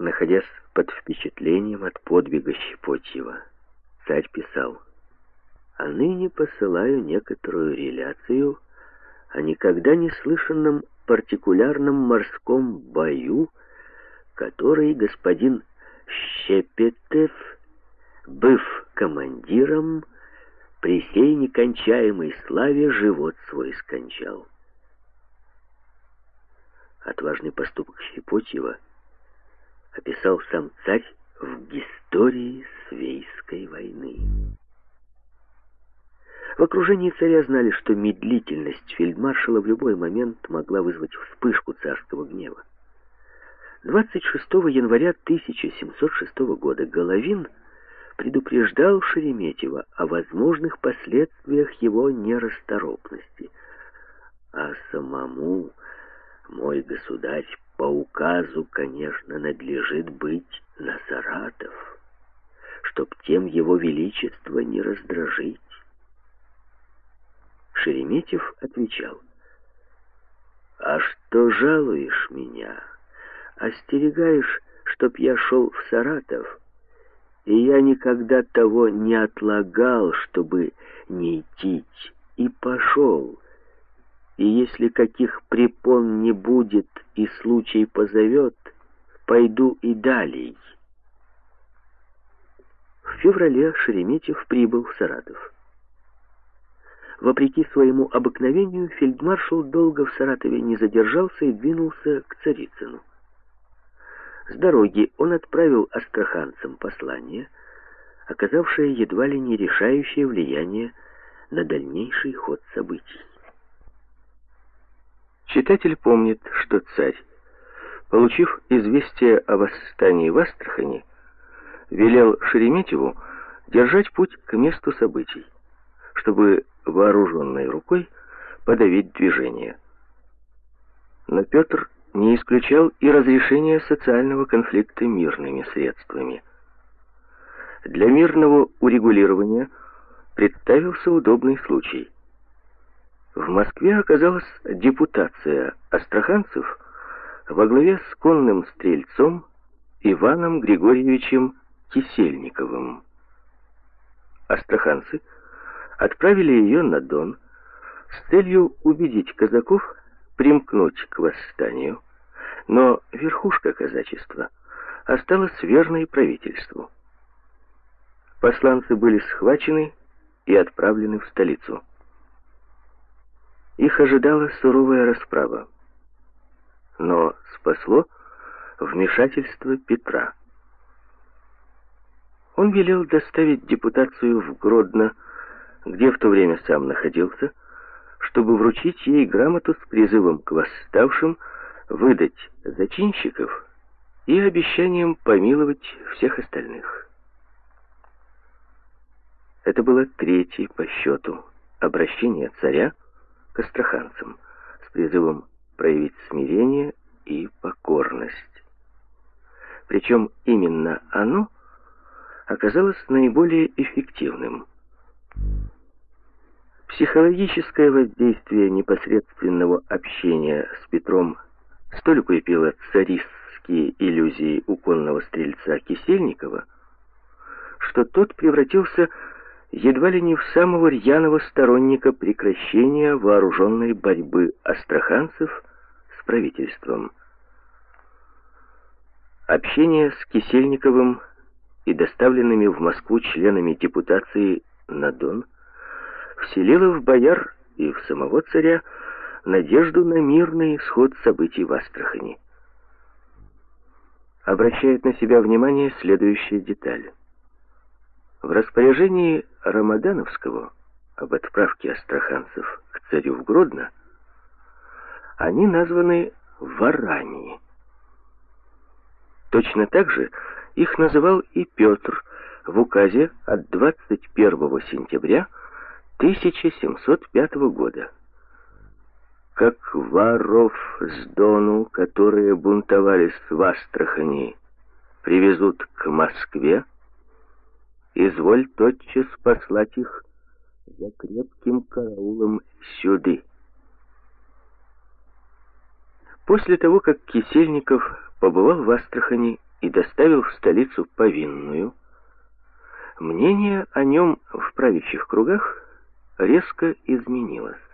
Находясь под впечатлением от подвига Щепотьева, царь писал «А ныне посылаю некоторую реляцию о никогда не слышанном партикулярном морском бою, который господин Щепетев, быв командиром, при сей некончаемой славе живот свой скончал. Отважный поступок Щепотьева описал сам царь в истории Свейской войны. В окружении царя знали, что медлительность фельдмаршала в любой момент могла вызвать вспышку царского гнева. 26 января 1706 года Головин предупреждал Шереметьева о возможных последствиях его нерасторопности. А самому мой государь по указу, конечно, надлежит быть на Саратов, чтоб тем его величество не раздражить. Шереметьев отвечал, «А что жалуешь меня? Остерегаешь, чтоб я шел в Саратов?» И я никогда того не отлагал, чтобы не идти, и пошел. И если каких препон не будет и случай позовет, пойду и далее. В феврале Шереметьев прибыл в Саратов. Вопреки своему обыкновению, фельдмаршал долго в Саратове не задержался и двинулся к Царицыну. С дороги он отправил астраханцам послание, оказавшее едва ли не решающее влияние на дальнейший ход событий. Читатель помнит, что царь, получив известие о восстании в Астрахани, велел Шереметьеву держать путь к месту событий, чтобы вооруженной рукой подавить движение. Но Петр не исключал и разрешения социального конфликта мирными средствами. Для мирного урегулирования представился удобный случай. В Москве оказалась депутация астраханцев во главе с конным стрельцом Иваном Григорьевичем Кисельниковым. Астраханцы отправили ее на Дон с целью убедить казаков примкнуть к восстанию, но верхушка казачества осталась верной правительству. Посланцы были схвачены и отправлены в столицу. Их ожидала суровая расправа, но спасло вмешательство Петра. Он велел доставить депутацию в Гродно, где в то время сам находился, чтобы вручить ей грамоту с призывом к восставшим выдать зачинщиков и обещанием помиловать всех остальных. Это было третье по счету обращение царя к астраханцам с призывом проявить смирение и покорность. Причем именно оно оказалось наиболее эффективным. Психологическое воздействие непосредственного общения с Петром столь укрепило царистские иллюзии уконного стрельца Кисельникова, что тот превратился едва ли не в самого рьяного сторонника прекращения вооруженной борьбы астраханцев с правительством. Общение с Кисельниковым и доставленными в Москву членами депутации на Дон – вселила в бояр и в самого царя надежду на мирный исход событий в Астрахани. Обращает на себя внимание следующая деталь. В распоряжении Рамадановского об отправке астраханцев к царю в Гродно они названы ворами. Точно так же их называл и Петр в указе от 21 сентября 1705 года. Как воров с Дону, которые бунтовались в Астрахани, привезут к Москве, изволь тотчас послать их за крепким караулом сюды. После того, как Кисельников побывал в Астрахани и доставил в столицу повинную, мнение о нем в правящих кругах резко изменилось.